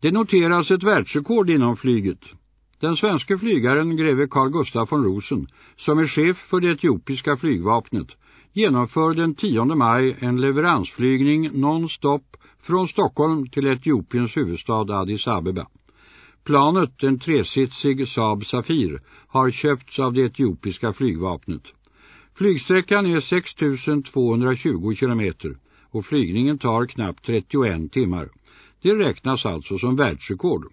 Det noteras ett världsrekord inom flyget. Den svenska flygaren greve Carl Gustaf von Rosen, som är chef för det etiopiska flygvapnet, genomför den 10 maj en leveransflygning non-stop från Stockholm till Etiopiens huvudstad Addis Abeba. Planet, en tresitsig Saab Safir, har köpts av det etiopiska flygvapnet. Flygsträckan är 6220 kilometer och flygningen tar knappt 31 timmar. Det räknas alltså som världsrekord.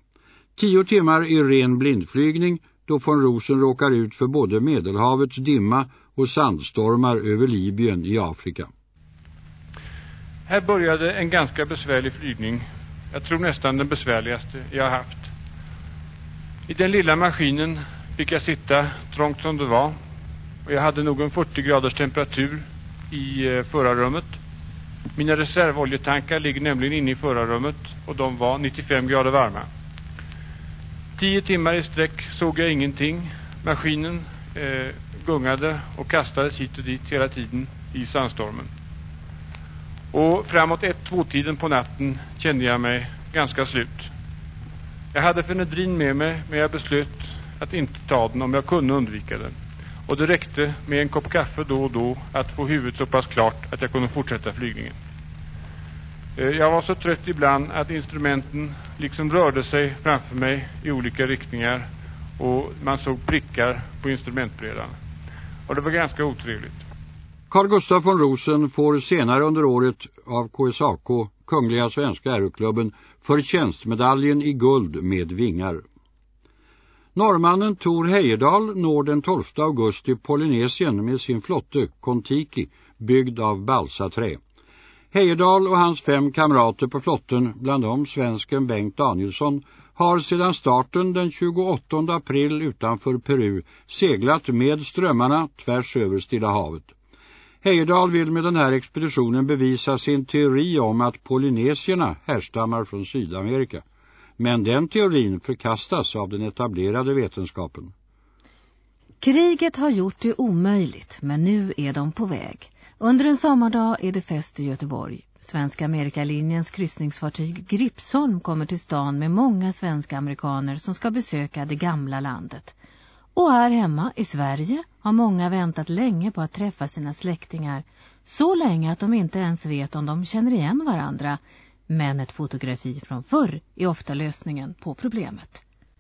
Tio timmar i ren blindflygning då von Rosen råkar ut för både Medelhavets dimma och sandstormar över Libyen i Afrika. Här började en ganska besvärlig flygning. Jag tror nästan den besvärligaste jag haft. I den lilla maskinen fick jag sitta trångt som det var och jag hade nog en 40 graders temperatur i eh, förarrummet. Mina reservoljetankar ligger nämligen inne i förarrummet och de var 95 grader varma. Tio timmar i sträck såg jag ingenting. Maskinen eh, gungade och kastades hit och dit hela tiden i sandstormen. Och framåt ett, två tiden på natten kände jag mig ganska slut. Jag hade fenedrin med mig men jag beslöt att inte ta den om jag kunde undvika den. Och det räckte med en kopp kaffe då och då att få huvudet så pass klart att jag kunde fortsätta flygningen. Eh, jag var så trött ibland att instrumenten liksom rörde sig framför mig i olika riktningar och man såg prickar på instrumentbrädan. Och det var ganska otrevligt. Carl Gustaf von Rosen får senare under året av KSAK, Kungliga Svenska Aeroklubben, för tjänstmedaljen i guld med vingar. Norrmannen Tor Heyerdahl når den 12 augusti Polynesien med sin flotte Kontiki, byggd av balsaträ. Heyerdahl och hans fem kamrater på flotten, bland dem svensken Bengt Danielsson, har sedan starten den 28 april utanför Peru seglat med strömmarna tvärs över Stilla havet. Heyerdahl vill med den här expeditionen bevisa sin teori om att polynesierna härstammar från Sydamerika. Men den teorin förkastas av den etablerade vetenskapen. Kriget har gjort det omöjligt, men nu är de på väg. Under en sommardag är det fest i Göteborg. Svenska Amerikalinjens kryssningsfartyg Gripsholm kommer till stan med många svenska amerikaner som ska besöka det gamla landet. Och här hemma i Sverige har många väntat länge på att träffa sina släktingar. Så länge att de inte ens vet om de känner igen varandra. Men ett fotografi från förr är ofta lösningen på problemet.